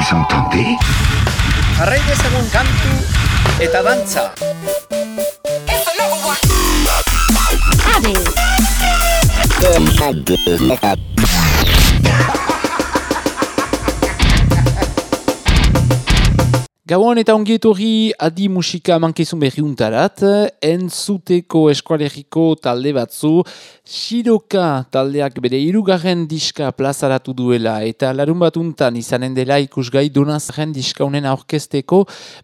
Vous entendez Jarrai dezagun kantu eta dantza. Gauan eta ongietorri adi musika mankizun berriuntarat, entzuteko eskualeriko talde batzu, Shiroka taldeak bere irugarren diska plazaratu duela eta larun batuntan izanen dela ikusgai donazaren diska honen aurkesteko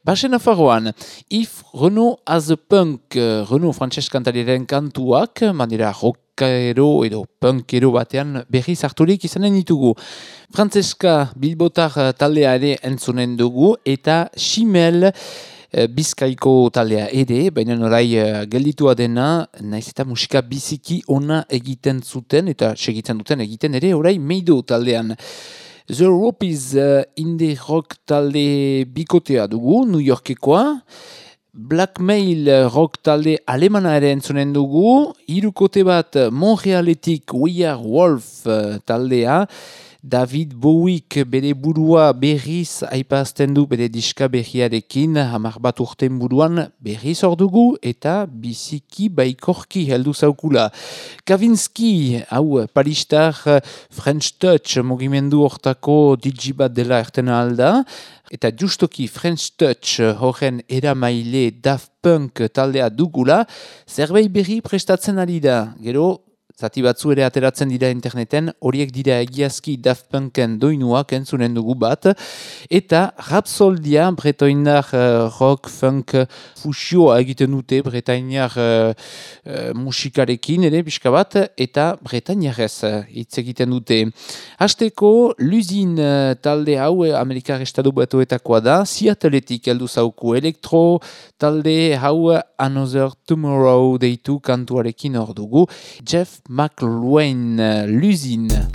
basen afaroan. If Renault as a punk, Renault Frances kantariaren kantuak, manera rock rockero edo punkero batean berriz harturik izanen ditugu. Frantzeska Bilbotar taldea ere entzunen dugu eta Simel eh, Bizkaiko taldea ere, baina orai uh, gelditua dena, naiz eta musika biziki ona egiten zuten eta segitzen duten egiten ere orai meido taldean. The Ropies uh, indie rock talde bikotea dugu, New Yorkekoa, Blackmail rock talde alemana ere entzunen dugu, irukote bat Montrealetik We Are Wolf eh, taldea, David Bowiek bere burua berriz aipazten du bere diska berriarekin, hamar bat urten buruan berriz ordugu eta biziki baikorki heldu zaukula. Kavinsky, hau paristar French Touch mugimendu hortako digibat dela ertena alda, eta justoki French Touch horren eramaile Daft Punk taldea dugula, zerbait berri prestatzen ari da. Gero, Zati batzu ere ateratzen dira interneten, horiek dira egiazki Daft Punken doinuak entzunen dugu bat, eta Rapsoldia, bretoinar uh, rock, funk, fusioa egiten dute bretoinar uh, uh, musikarekin ere, pixka bat, eta bretainarez hitz egiten dute. Hasteko, luzin talde hau, Amerikar Estadu Batuetakoa da, Seattleetik heldu zauku elektro, talde hau Another Tomorrow deitu kantuarekin hor dugu, Jeff McLwain, l'usine.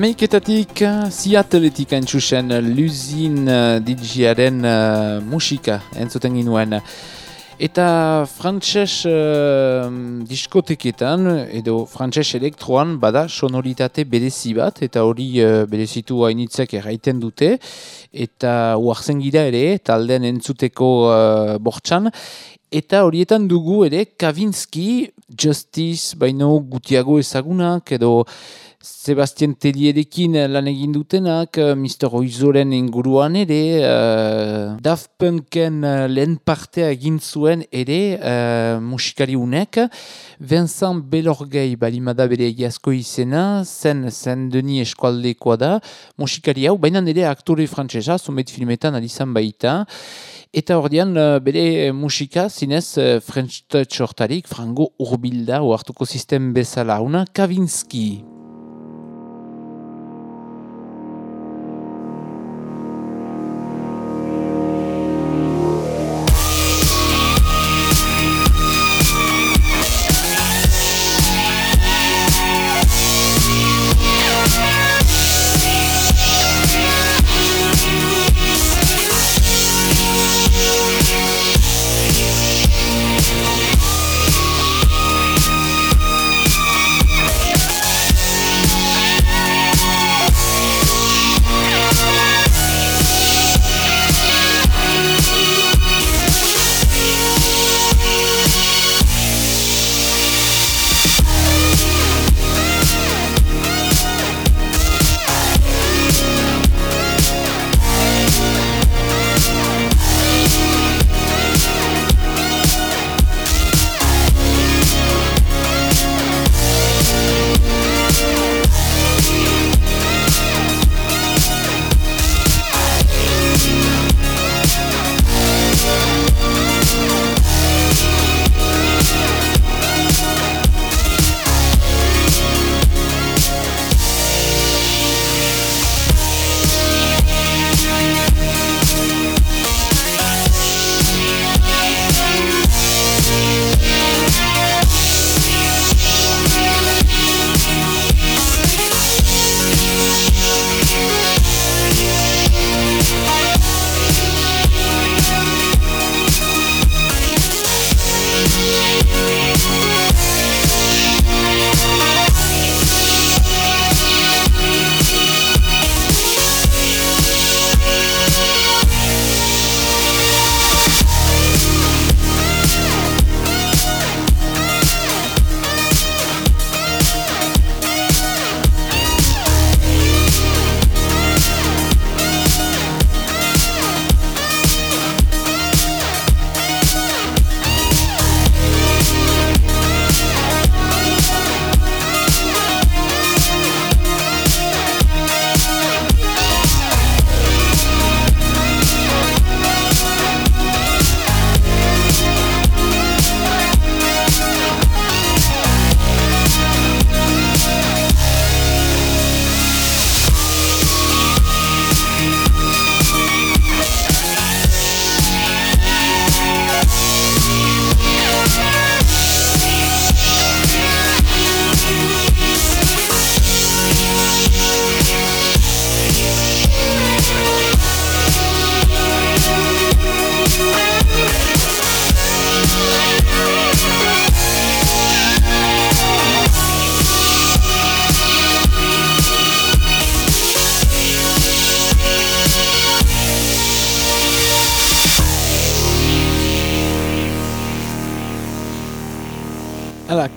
Ameiketatik, Seattleetik entzusen Luzin DJaren uh, musika entzuten ginuen. Eta frantses uh, diskoteketan, edo frantses elektroan, bada sonoritate berezi bat, eta hori uh, berezitu hainitzek erraiten dute, eta uartzen gira ere, talden entzuteko uh, bortxan, Eta horietan dugu ere Kavinsky, Justice, baino gutiago ezagunak, edo Sebastian Tedierekin lan egin dutenak, eh, Mr. Oizoren inguruan ere, uh, Daft Punken uh, lehen partea egin zuen ere uh, musikari unek, Vincent Belorgei balimada bere egiazko izena, zen zen deni eskualdekoa da, musikari hau, baina ere aktore frantzesa, zumet filmetan alizan baita, Eta ordean bere musika zinez French Touch hortarik, frango urbilda, oartuko sistem bezala, una Kavinsky.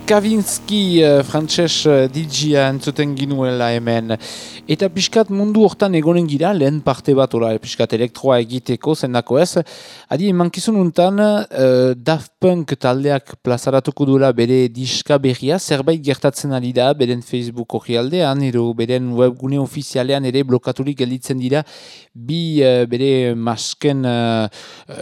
Kavinsky frantses uh, DJ-a entzuten ginuela hemen. Eta pixkat mundu hortan egonen gira, lehen parte bat ora, pixkat elektroa egiteko zendako ez. Adi, mankizun untan, uh, Daft Punk taldeak plazaratuko duela bere diska berria, zerbait gertatzen ari da, beren Facebook hori aldean, edo beren webgune ofizialean ere blokaturik gelditzen dira, bi uh, bere masken uh,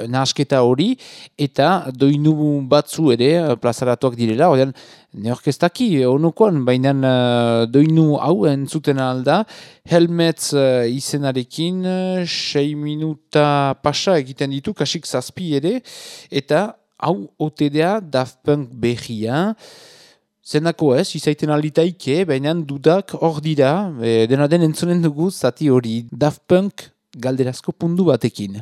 nahasketa hori, eta doinu batzu ere plazaratuak direla, ordean, Neorkestaki, onukoan, baina uh, doinu hau entzuten alda, helmetz uh, izenarekin, uh, sei minuta pasa egiten ditu, kasik zazpi ere, eta hau OTDA Daft Punk behia, zenako ez, izaiten alitaike, baina dudak hor dira, e, dena den entzunen dugu zati hori Daft Punk galderazko pundu batekin.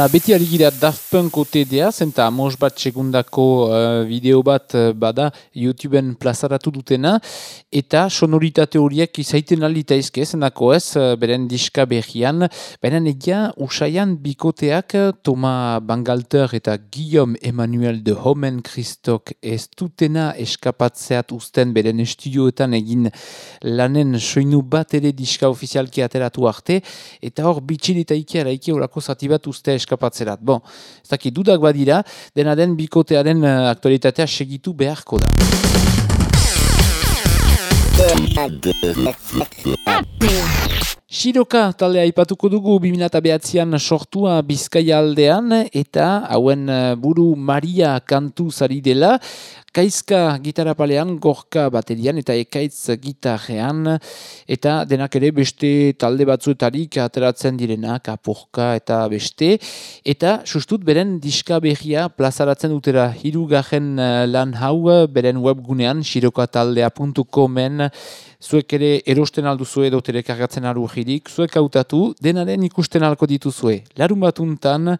Hala, beti ari gira Daft Punk OTDA, zenta amos bat segundako uh, video bat uh, bada YouTubeen plazaratu dutena, eta sonoritate horiek izaiten alita izke, zenako ez, uh, beren diska behian, beren egia usaian bikoteak Toma Bangalter eta Guillaume Emmanuel de Homen Christok ez dutena eskapatzeat usten beren estudioetan egin lanen soinu bat ere diska ofizialki ateratu arte, eta hor bitxilita ikera ike horako zati bat uste eskapatzerat. Bon, ez dakit dudak badira, dena den bikotearen uh, aktualitatea segitu beharko da. Shiroka taldea ipatuko dugu 2009an sortua Bizkaia aldean eta hauen eh, buru Maria kantu zari dela. Kaizka gitarra palean, gorka baterian eta ekaitz gitarrean eta denak ere beste talde batzuetarik ateratzen direnak, apurka eta beste. Eta sustut beren diska behia plazaratzen dutera hirugarren eh, lan hau beren webgunean xirokataldea.comen zuek ere erosten alduzue dotere kargatzen aru zuek hautatu denaren ikusten alko dituzue. Larun batuntan,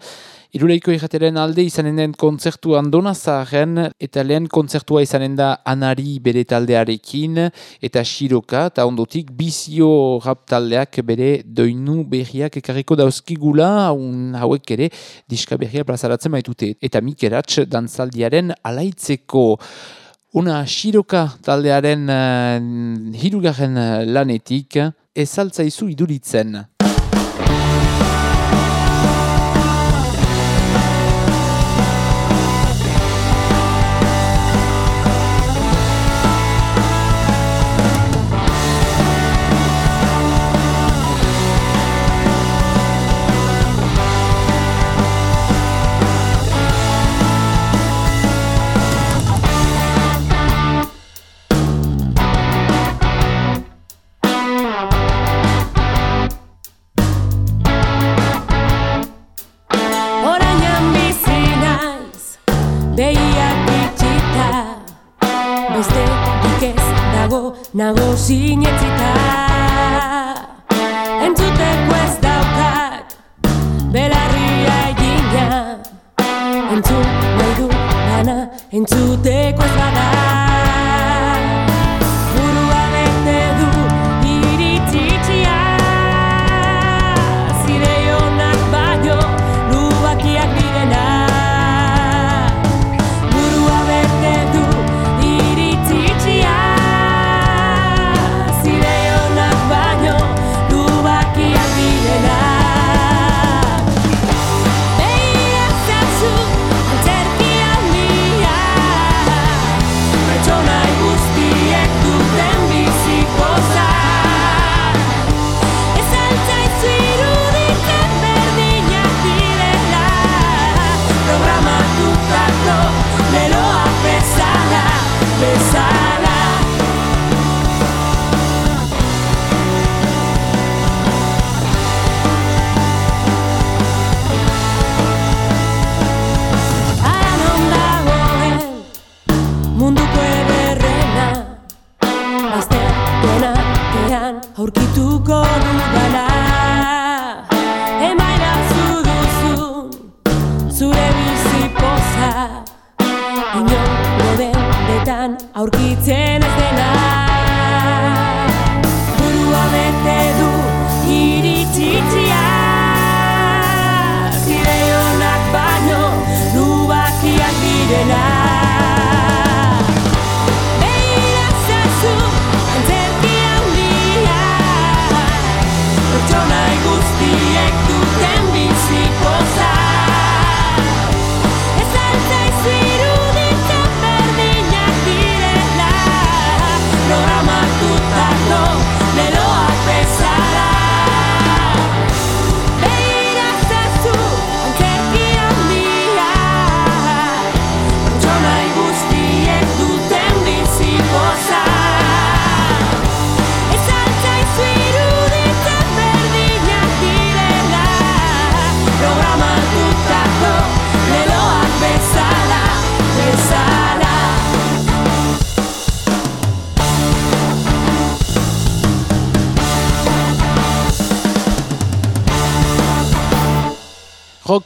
Iruleiko irrateren alde izanen den kontzertu andona zaharen eta lehen kontzertua izanen da anari bere taldearekin eta xiroka eta ondotik bizio rap taldeak bere doinu berriak ekarriko dauzkigula un hauek ere diska berria plazaratzen baitute eta mikeratx dantzaldiaren alaitzeko Una xiroka taldearen uh, hirugarren lanetik ezaltzaizu iduritzen. синяя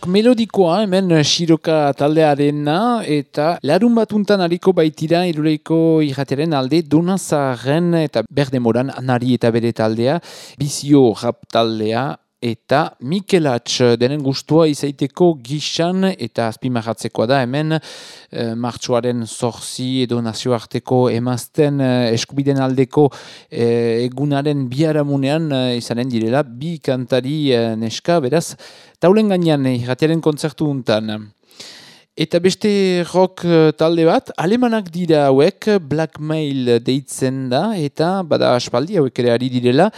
Melodikoa hemen Shiroka taldearena eta larun batuntan hariko baitira iruleiko irrateren alde donazaren eta berdemoran anari eta bere taldea bizio rap taldea eta Mikelatx denen gustua izaiteko gixan eta azpimarratzekoa da hemen eh, martxoaren zorzi edo nazioarteko emazten eh, eskubiden aldeko eh, egunaren biharamunean eh, izanen direla bi kantari eh, neska beraz taulen gainean irratiaren kontzertu untan. Eta beste rock eh, talde bat, alemanak dira hauek, blackmail deitzen da, eta bada aspaldi hauek ere ari direla,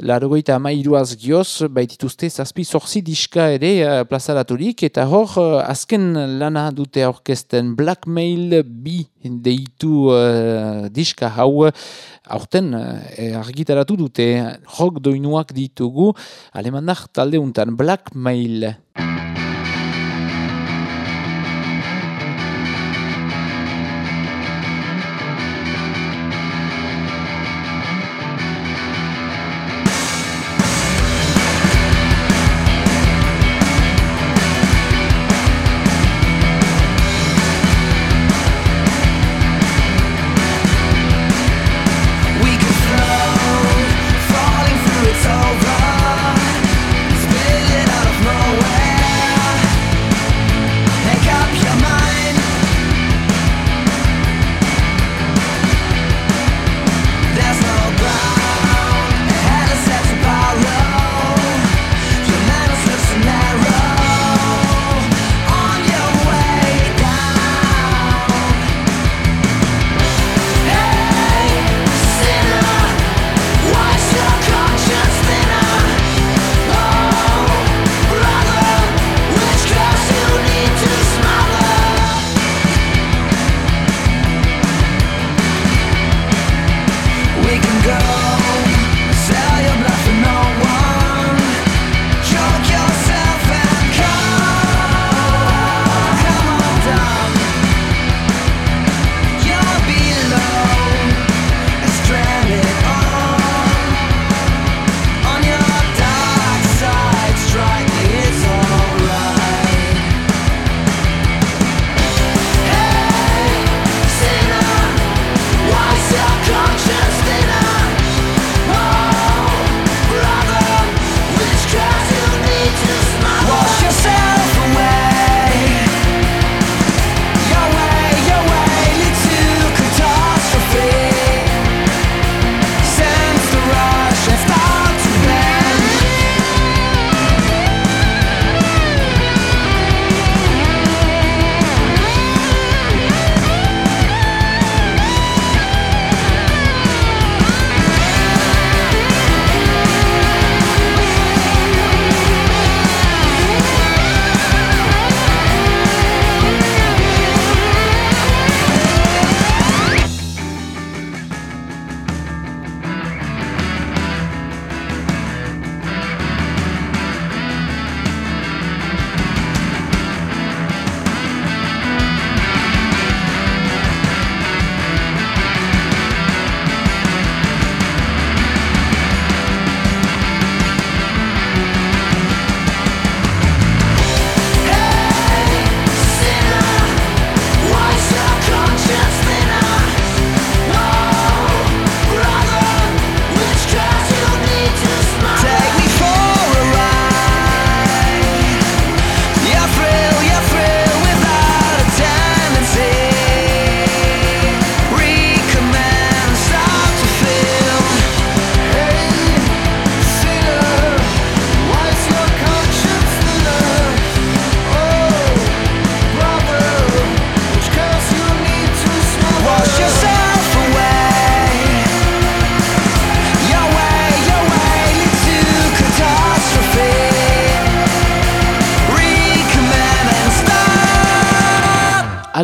larogeita amairuaz gioz, baitituzte zazpi zorzi diska ere uh, plazaraturik, eta hor uh, azken lana dute orkesten blackmail bi deitu uh, diska hau, aurten argitaratu dute. Rock doinuak ditugu, alemanak talde untan blackmail.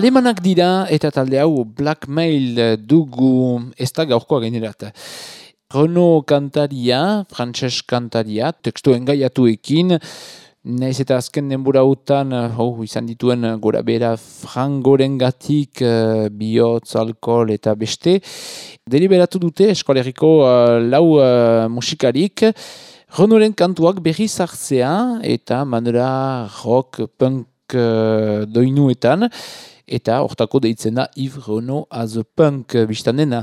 Alemanak dira eta talde hau blackmail dugu ez da gaurkoa generat. Renault kantaria, frantses kantaria, tekstu engaiatuekin, Naiz eta azken denbora utan, oh, izan dituen gora bera frangoren gatik, uh, bihotz, alkohol eta beste. Deliberatu dute eskoleriko uh, lau uh, musikarik, Renoren kantuak berri zartzea eta manera rock, punk uh, doinuetan eta hortako deitzen da Yves Renaud as punk biztan dena.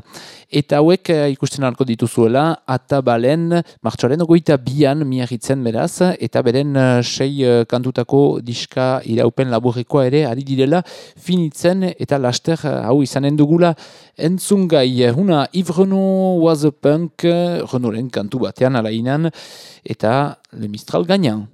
Eta hauek eh, ikusten alko dituzuela, eta balen, martxoaren ogoita bian miarritzen beraz, eta beren uh, sei kantutako diska iraupen laburrekoa ere, ari direla finitzen eta laster hau izanen dugula entzungai. Huna Yves Renaud was punk, Renauden kantu batean alainan, eta Le Mistral gainan.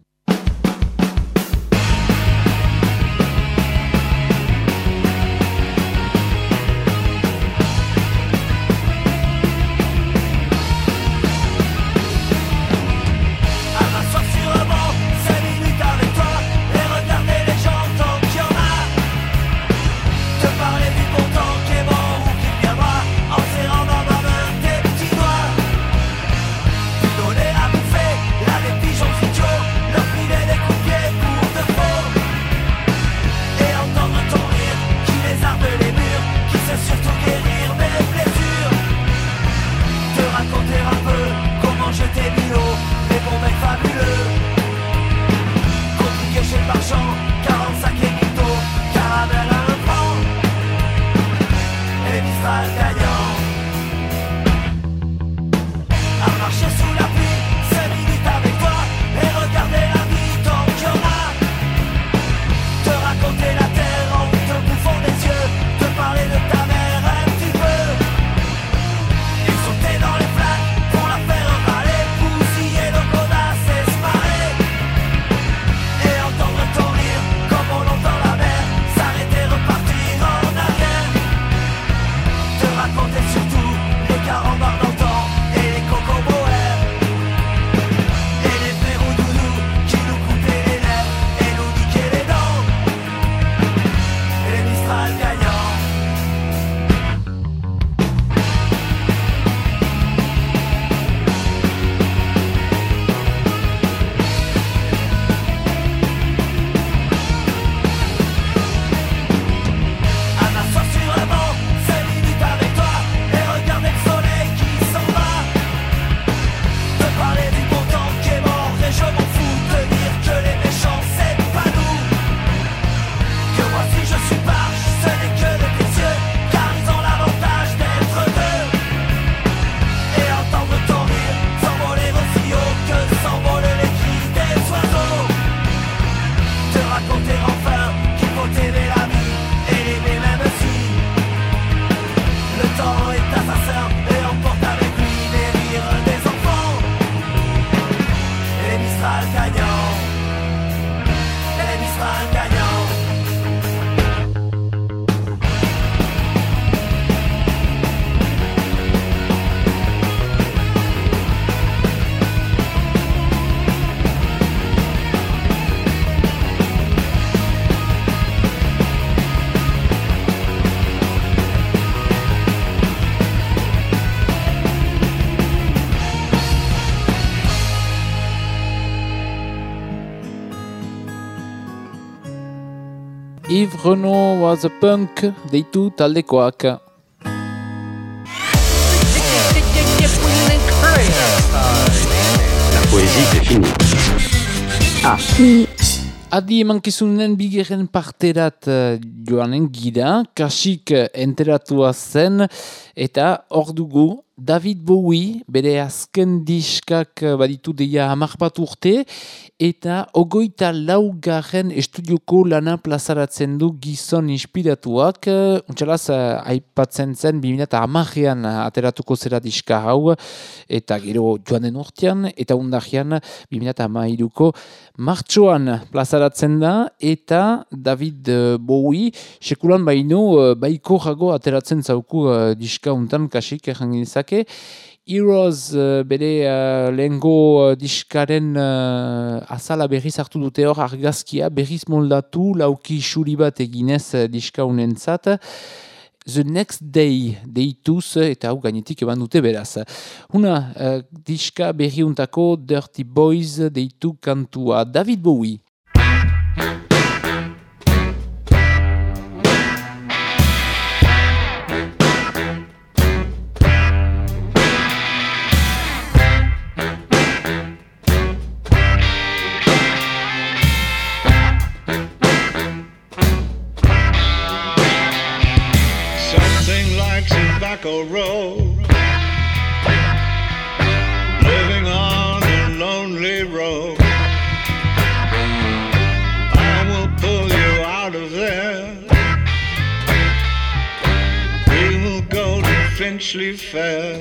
Renaud was a punk deitu taldekoak. La poésie c'est fini. Ah. Adi emankizunen bigeren parterat uh, joanen gira, kasik enteratua zen, eta hor dugu David Bowie, bere azken diskak baditu deia hamarpat urte, eta ogoita laugarren estudioko lana plazaratzen du gizon inspiratuak. Untxalaz, aipatzen zen, 2000 amajean ateratuko zera diska hau, eta gero joan den urtean, eta undajean 2000 amairuko martxoan plazaratzen da, eta David Bowie, sekulan baino, baiko jago ateratzen zauku diska untan kasik errangin Heroes uh, bere uh, lehengo uh, diskaren uh, azala berriz hartu dute hor argazkia, berriz moldatu, lauki xuri bat eginez uh, diska unentzat. The Next Day deituz eta hau gainetik eban dute beraz. Huna, uh, diska berriuntako Dirty Boys deitu kantua David Bowie. Tobacco road. Living on a lonely road. I will pull you out of there. We will go to Finchley Fair.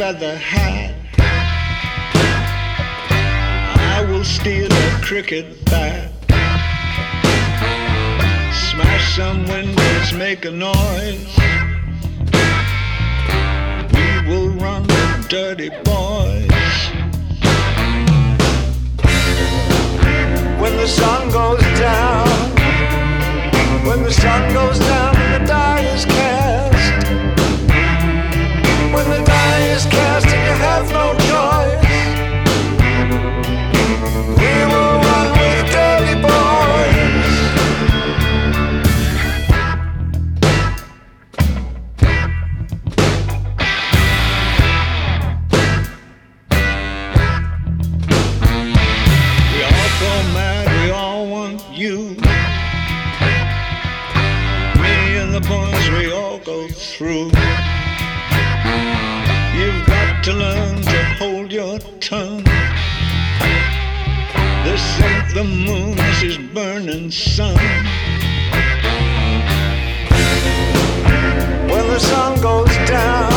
Feather hat. I will steal a cricket bat. Smash some windows, make a noise. We will run the dirty boys. When the sun goes down, when the sun goes down the die is cast. Cast and you have no choice, we will to learn to hold your tongue. This ain't the moon, this is burning sun. When the sun goes down,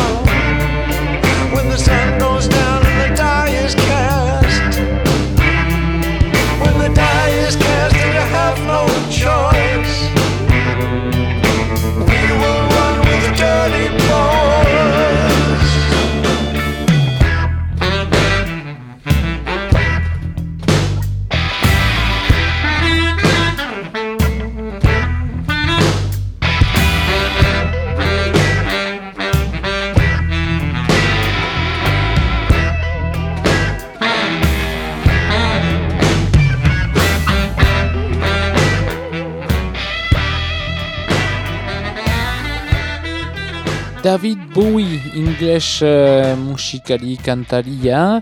David Bowie, ingles uh, musikari kantaria,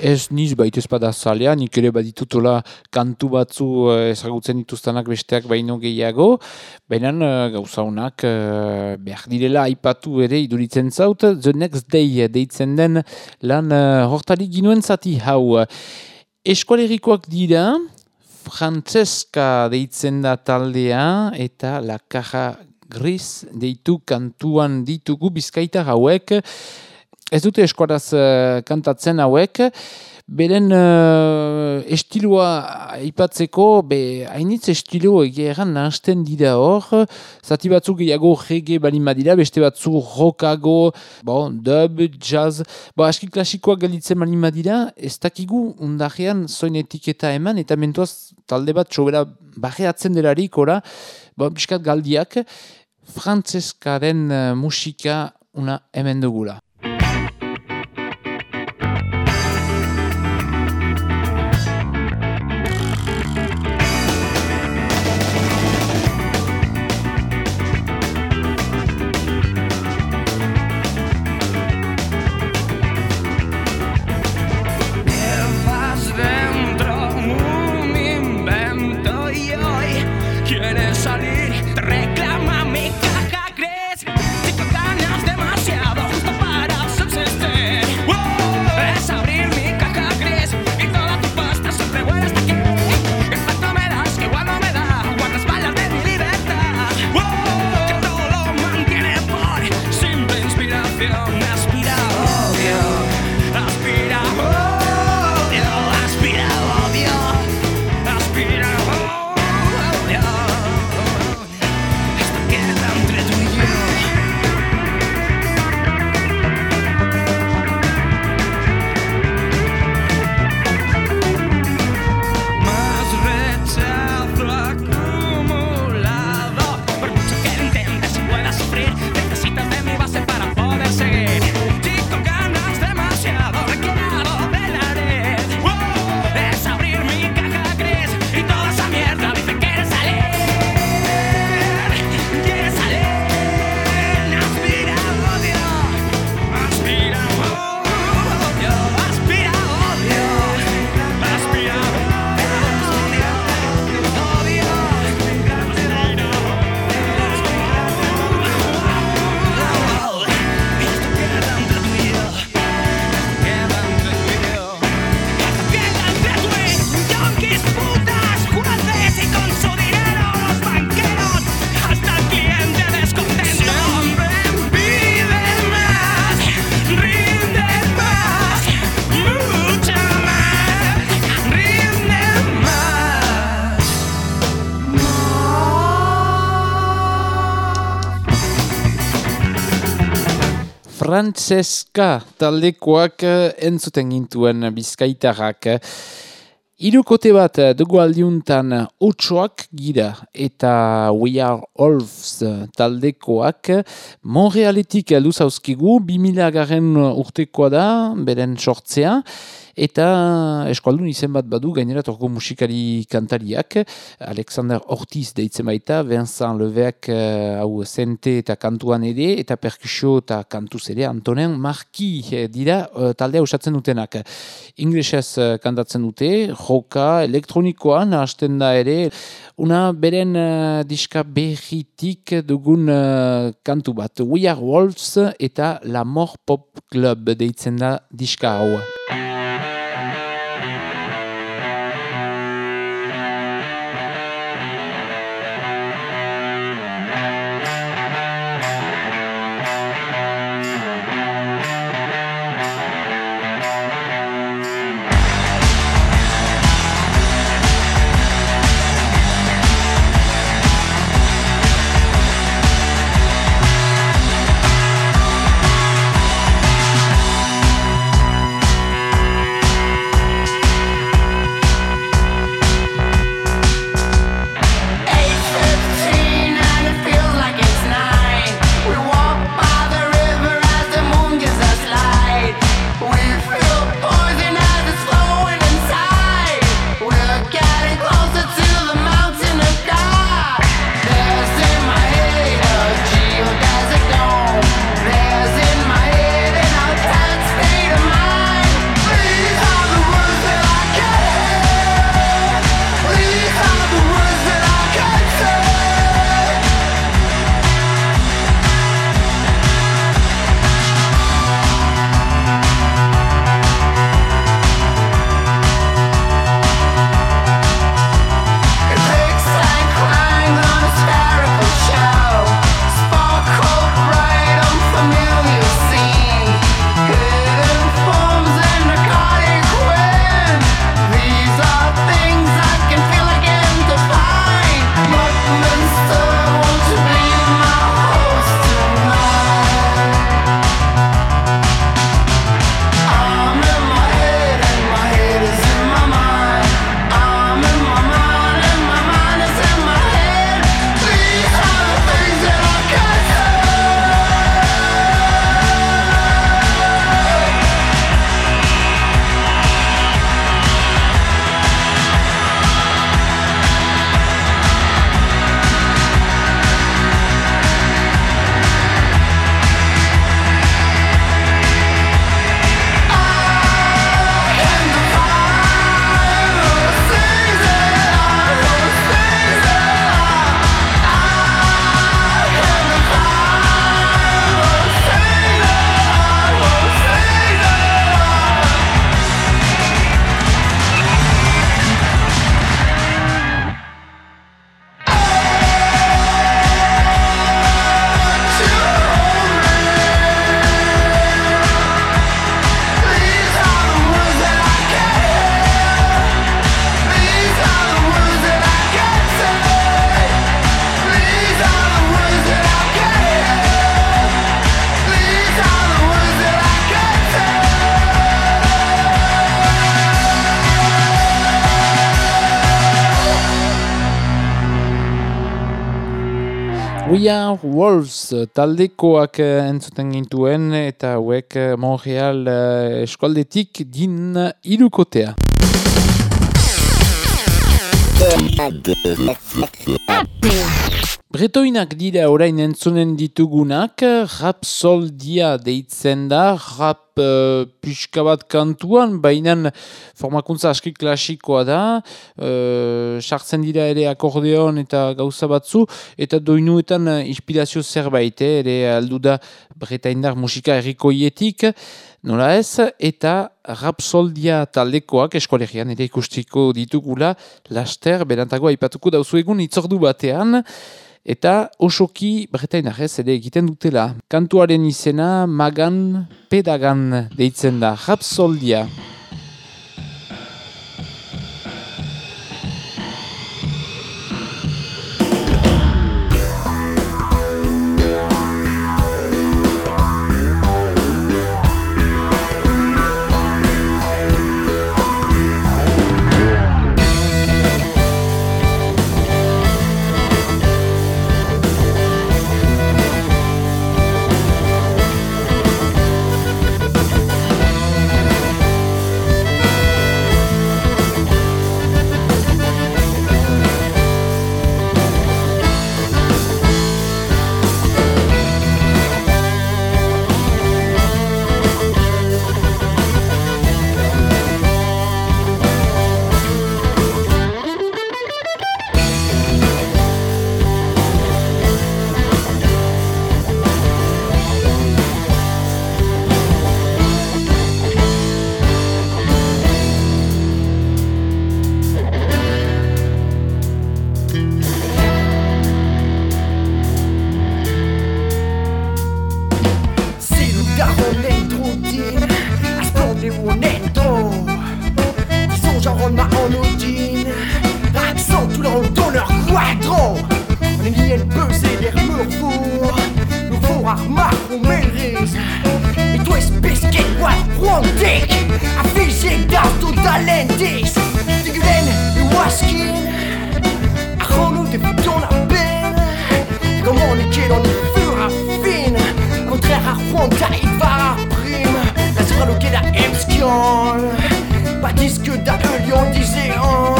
ez niz baita espada zalea, nik ere baditutola kantu batzu uh, ezagutzen dituztenak besteak baino gehiago, baina uh, gauza honak uh, behar direla aipatu ere iduritzen zaut, The Next Day deitzen den lan uh, hortari ginuen zati hau. Eskualerikoak dira, Frantzeska deitzen da taldea eta La Caja Gris deitu kantuan ditugu bizkaita hauek. Ez dute eskuaraz uh, kantatzen hauek. Beren uh, estiloa aipatzeko, be, hainitz estilo egeran nahasten dira hor. Zati batzuk gehiago rege balin badira, beste batzu rockago, bon, dub, jazz. Bo, aski klasikoak galitzen balin badira, ez dakigu undajean zoin etiketa eman, eta mentuaz talde bat sobera bajeatzen delarik, ora, bo, biskat galdiak, frantzeskaren uh, musika una hemen dugula. Francesca taldekoak eh, entzuten gintuen bizkaitarrak. Irukote bat eh, dugu aldiuntan otsoak gira eta We Are Olves taldekoak Montrealetik luz hauzkigu, 2000 garen urtekoa da, beren sortzea, eta eskualdun izen bat badu gainera torko musikari kantariak Alexander Ortiz deitzen baita Vincent Leveak uh, hau zente eta kantuan ere eta perkusio eta kantuz ere Antonen Marki eh, dira uh, taldea usatzen dutenak inglesez uh, kantatzen dute joka elektronikoan hasten da ere una beren uh, diska berritik dugun kantu bat We Are Wolves eta La Mort Pop Club deitzen da diska hau. Taldekoak eh, entzuten gintuen eta hauek eh, Montreal eh, eskualdetik din irukotea. Bretoinak dira orain entzunen ditugunak, rap soldia deitzen da, rap uh, pixka bat kantuan, baina formakuntza aski klasikoa da, uh, sartzen dira ere akordeon eta gauza batzu, eta doinuetan uh, inspirazio zerbait, eh, ere aldu da bretaindar musika errikoietik, nola ez, eta rap soldia taldekoak eskolegian ere ikustiko ditugula, laster, berantago aipatuko dauzu egun itzordu batean, Eta osoki bretainarrez ere egiten dutela. Kantuaren izena magan pedagan deitzen da. Rapsoldia. one dick I think j'ai dat tot de waskin A cholo de la peine. Comment les kids ont fur à fin Contraire à Juan Taïva prime La sera le quai d'Epskion Pas disque d'Aeulion d'Iséon.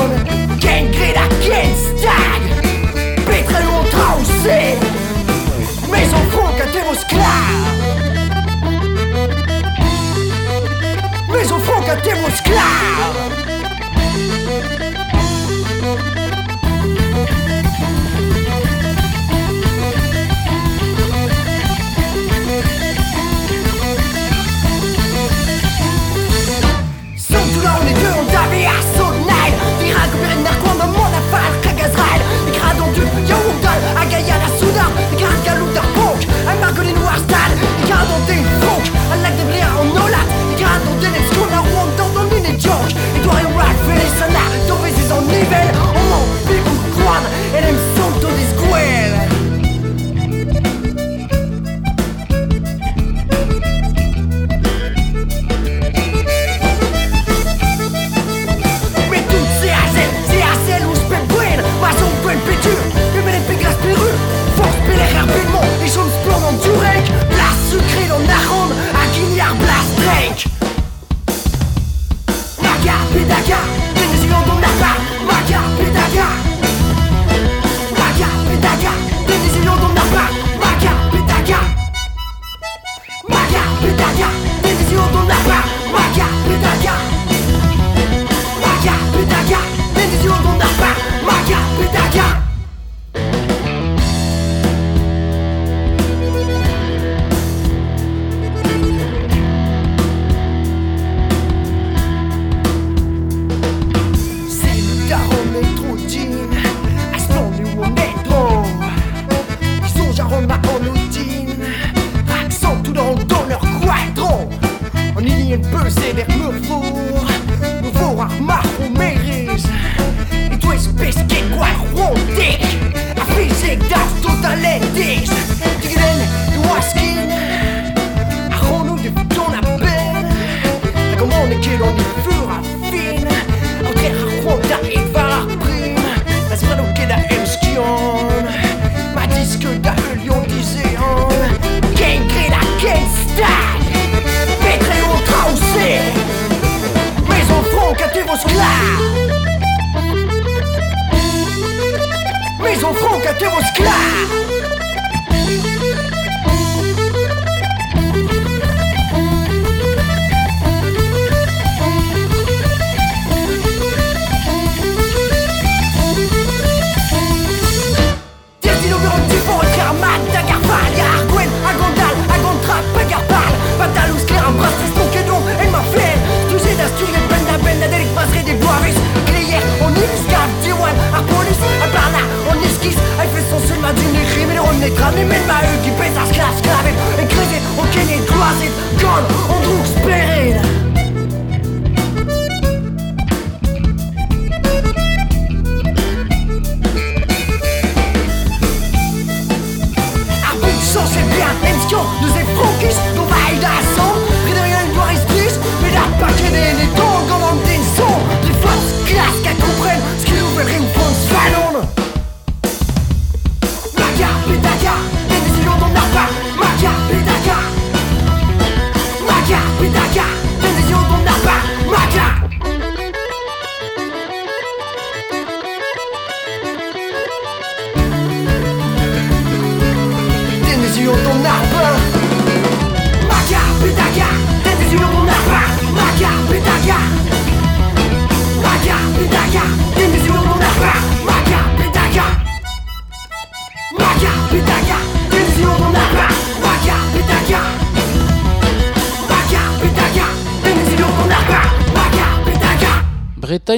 Gangre la Genstag Petre l'on trausé temos clown believe it.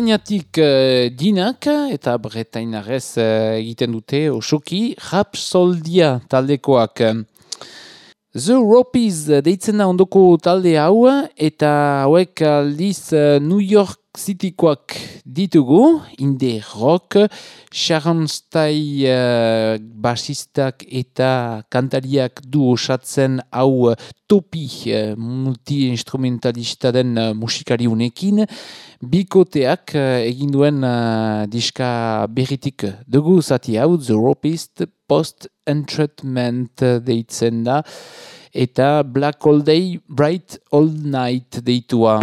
Bretainatik uh, eh, dinak eta bretainarez uh, eh, egiten dute osoki rapsoldia taldekoak. The Ropies deitzen da ondoko talde hau eta hauek aldiz eh, New York Citykoak ditugu, inde rock, Sharonstai uh, basistak eta kantariak du osatzen hau topi uh, multi-instrumentalista den uh, musikari unekin, bikoteak uh, egin duen uh, diska berritik dugu zati hau, The Ropist, Post-Entretment deitzen da, eta Black All Day, Bright All Night deitua.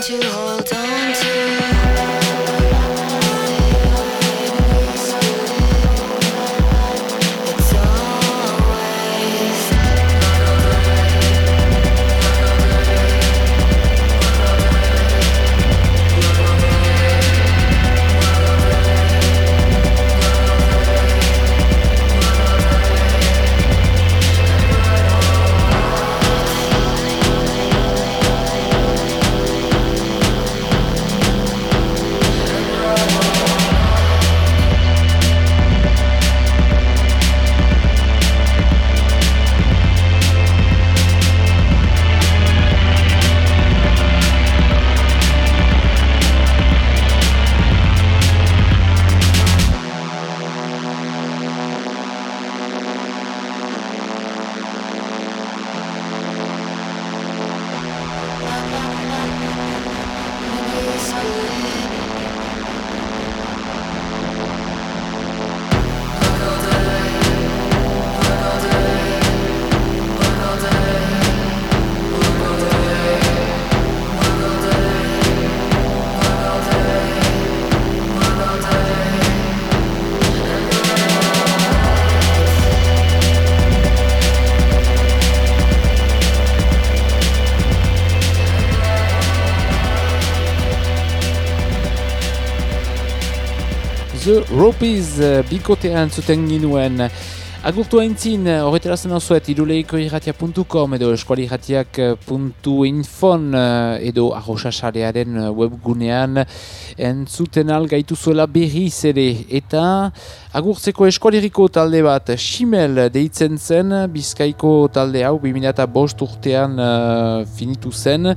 To hold on to. Ropies eh, bikotean zuten ginuen. Agurtu haintzin, horretarazen osoet, iruleiko irratia.com edo eskualirratiak.infon edo arrosasarearen webgunean entzuten algaitu zuela berriz ere. Eta agurtzeko eskualiriko talde bat, Simel deitzen zen, bizkaiko talde hau, 2005 urtean uh, finitu zen,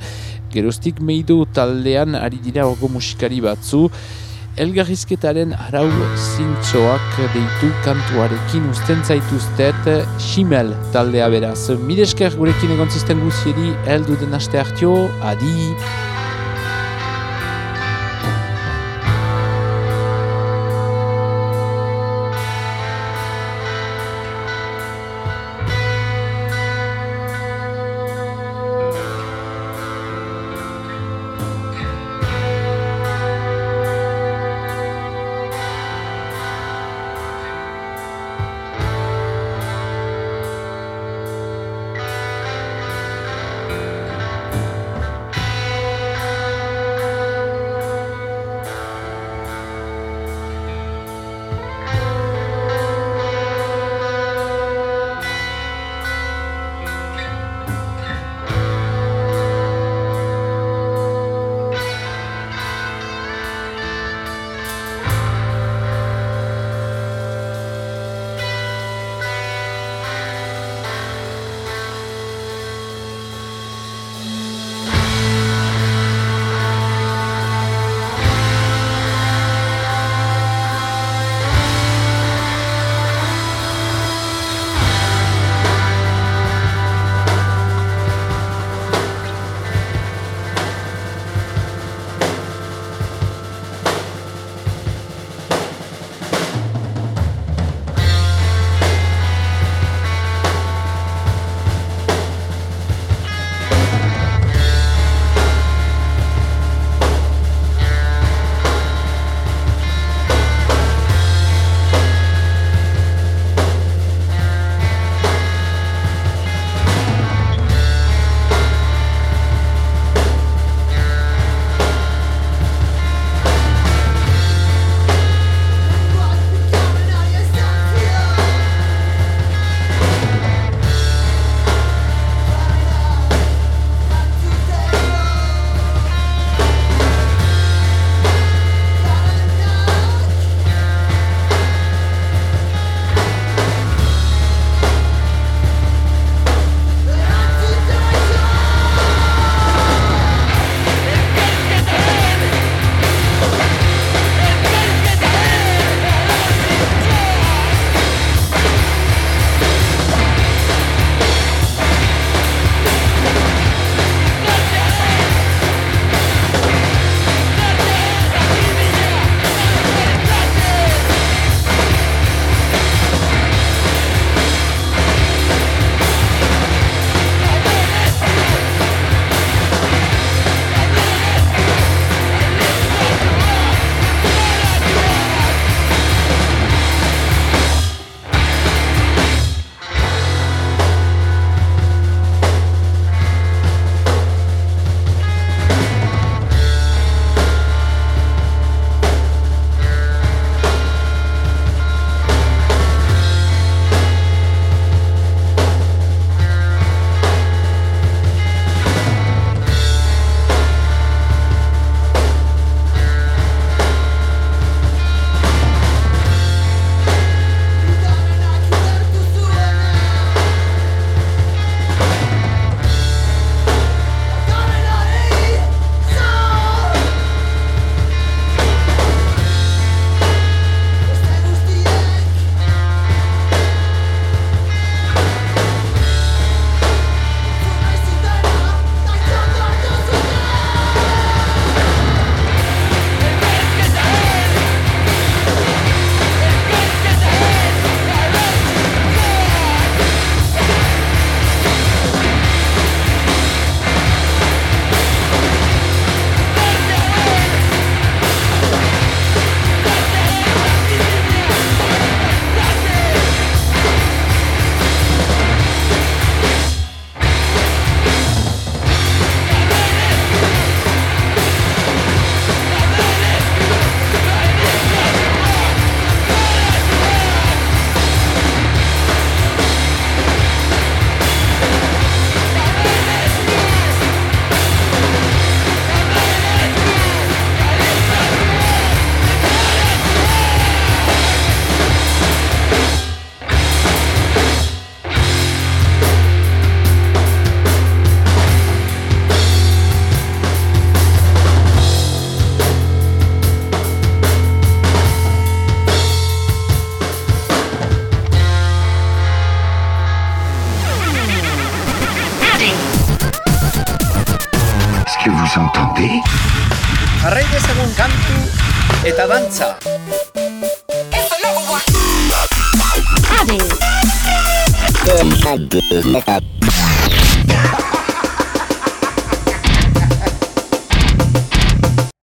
gerostik meido taldean ari dira orgo musikari batzu, Elgarrizketaren arau zintzoak deitu kantuarekin usten zaituztet Simel taldea beraz. Midesker gurekin egon zisten heldu den aste hartio, adi!